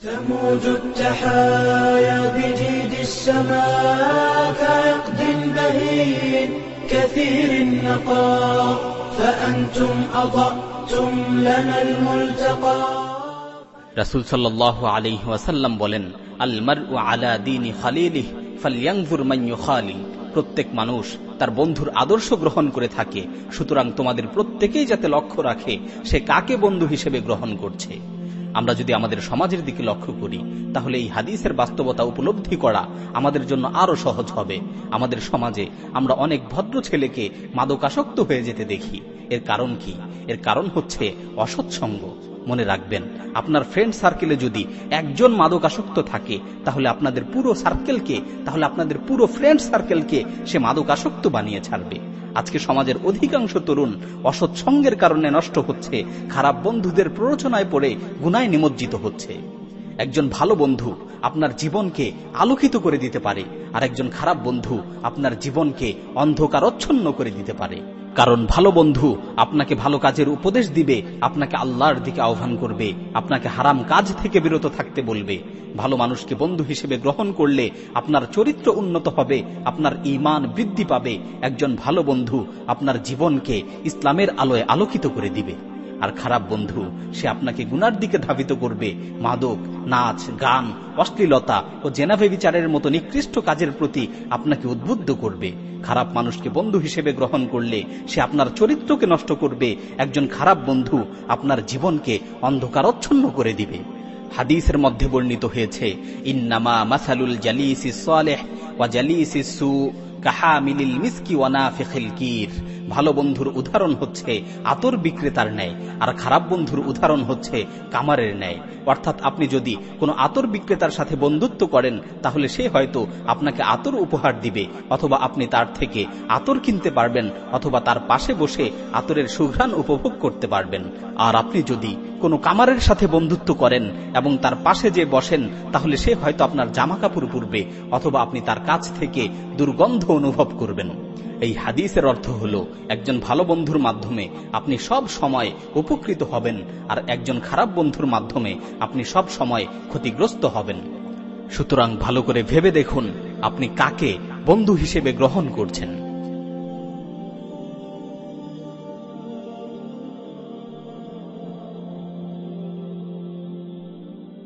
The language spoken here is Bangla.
تموج التحايا بجيد السماء كعقد بهين كثير النقاء فأنتم أضأتم لنا الملتقى রাসুল সাল্লাহ আলী ওয়াসাল্লাম বলেন আলমার ও খালি প্রত্যেক মানুষ তার বন্ধুর আদর্শ গ্রহণ করে থাকে। সুতরাং তোমাদের প্রত্যেকেই যাতে লক্ষ্য রাখে, সে কাকে বন্ধু হিসেবে গ্রহণ করছে। আমরা যদি আমাদের সমাজের দিকে লক্ষ্য করি, তাহলে এই হাদিসের বাস্তবতা উপলব্ধি করা আমাদের জন্য আরও সহজ হবে। আমাদের সমাজে আমরা অনেক ভদ্র ছেলেকে মাদকাসক্ত হয়ে যেতে দেখি। এর কারণ কি? এর কারণ হচ্ছে অসৎসঙ্গ। মনে রাখবেন, আপনার ফ্রেন্ড সার্কেলে যদি একজন মাদকাসক্ত থাকে, তাহলে আপনাদের পুরো সার্কেলকে তাহলে আপনাদের পুরো ফ্রেন্ড সার্কেলকে সে মাদকাসক্ত বানিয়ে ছাড়বে। আজকে সমাজের অধিকাংশ তরুণ অসৎসঙ্গের কারণে নষ্ট হচ্ছে, খারাপ বন্ধুদের প্ররোচনায় পড়ে গুনায় নিমজ্জিত হচ্ছে। একজন ভালো বন্ধু আপনার জীবনকে আলোকিত করে দিতে পারে আর একজন খারাপ বন্ধু আপনার জীবনকে অন্ধকার অন্ধকারচ্ছন্ন করে দিতে পারে। কারণ ভালো বন্ধু আপনাকে ভালো কাজের উপদেশ দিবে, আপনাকে আল্লাহর দিকে আহ্বান করবে, আপনাকে হারাম কাজ থেকে বিরত থাকতে বলবে। ভালো মানুষকে বন্ধু হিসেবে গ্রহণ করলে আপনার চরিত্র উন্নত হবে, আপনার ইমান বৃদ্ধি পাবে, একজন ভালো বন্ধু আপনার জীবনকে ইসলামের আলোয় আলোকিত করে দিবে। আর খারাপ বন্ধু, সে আপনাকে গুনার দিকে ধাবিত করবে। মাদক, নাচ, গান, অশ্লীলতা ও জেনাভে বিচারের মতো নিকৃষ্ট কাজের প্রতি আপনাকে উদ্বুদ্ধ করবে। খারাপ মানুষকে বন্ধু হিসেবে গ্রহণ করলে সে আপনার চরিত্রকে নষ্ট করবে। একজন খারাপ বন্ধু আপনার জীবনকে অন্ধকারচ্ছন্ন করে দিবে। হাদিসের মধ্যে বর্ণিত হয়েছে, ইন্নামা মাসালুল জালিসি ওয়া জালিসি ভালো বন্ধুর উদাহরণ হচ্ছে আতর বিক্রেতার ন্যায়, আর খারাপ বন্ধুর উদাহরণ হচ্ছে কামারের ন্যায়। অর্থাৎ আপনি যদি কোনো আতর বিক্রেতার সাথে বন্ধুত্ব করেন, তাহলে সে হয়তো আপনাকে আতর উপহার দিবে, অথবা আপনি তার থেকে আতর কিনতে পারবেন, অথবা তার পাশে বসে আতরের সুঘ্রাণ উপভোগ করতে পারবেন। আর আপনি যদি কোনো কামারের সাথে বন্ধুত্ব করেন এবং তার পাশে যে বসেন, তাহলে সে হয়তো আপনার জামা কাপড় পরবে অথবা আপনি তার কাছ থেকে দুর্গন্ধ অনুভব করবেন। এই হাদিসের অর্থ হল, একজন ভালো বন্ধুর মাধ্যমে আপনি সব সময় উপকৃত হবেন আর একজন খারাপ বন্ধুর মাধ্যমে আপনি সব সময় ক্ষতিগ্রস্ত হবেন। সুতরাং ভালো করে ভেবে দেখুন, আপনি কাকে বন্ধু হিসেবে গ্রহণ করছেন।